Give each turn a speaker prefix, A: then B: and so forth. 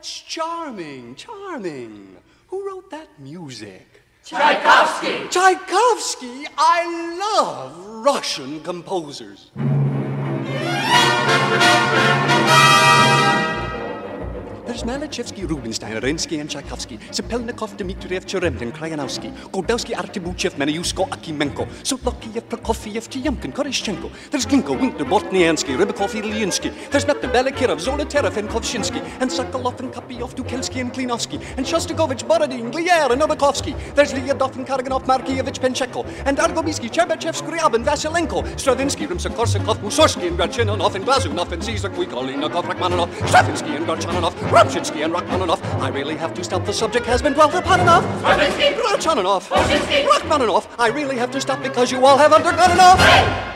A: that's charming, charming. Who wrote that music?
B: Tchaikovsky!
A: Tchaikovsky! I love Russian composers. There's Malichevsky, Rubinstein, Arensky, and Tchaikovsky, Sepelnikov, Dmitriev, Tcherepnin, Krayanowski, Godowsky, Artibuchev, Moniuszko, Akimenko, Sutlokiev, Prokofiev, Tiomkin, Koreshchenko. There's Glinka, Winkler, Bortniansky, Rebikov, Ilyinsky. There's Medtner, Balakirev, Zolotarev, and Kovshinsky, and Sokolov, and Kopylov, Dukelsky, and Klenovsky, and Shostakovich, Borodin, Glier, and Novakovsky. There's Lyadov, and Karganov, Markievich, Panchenko, and Argobisky, Cherbachev, Skryabin, Vasilenko, Stravinsky, Rimsky, Korsakov, Mussorgsky, and Gretchaninov, and Glazunov, and Caesar, Kuikolinakov, Rachmaninoff, Stravinsky, and Gretchaninoff, Rumshinsky, and Rachmaninoff. I really have to stop. The subject has been dwelt upon enough.
B: Stravinsky!
A: Rachmaninoff,
B: Gorchinski!
A: Rachmaninoff. I really have to stop because you all have undergone enough.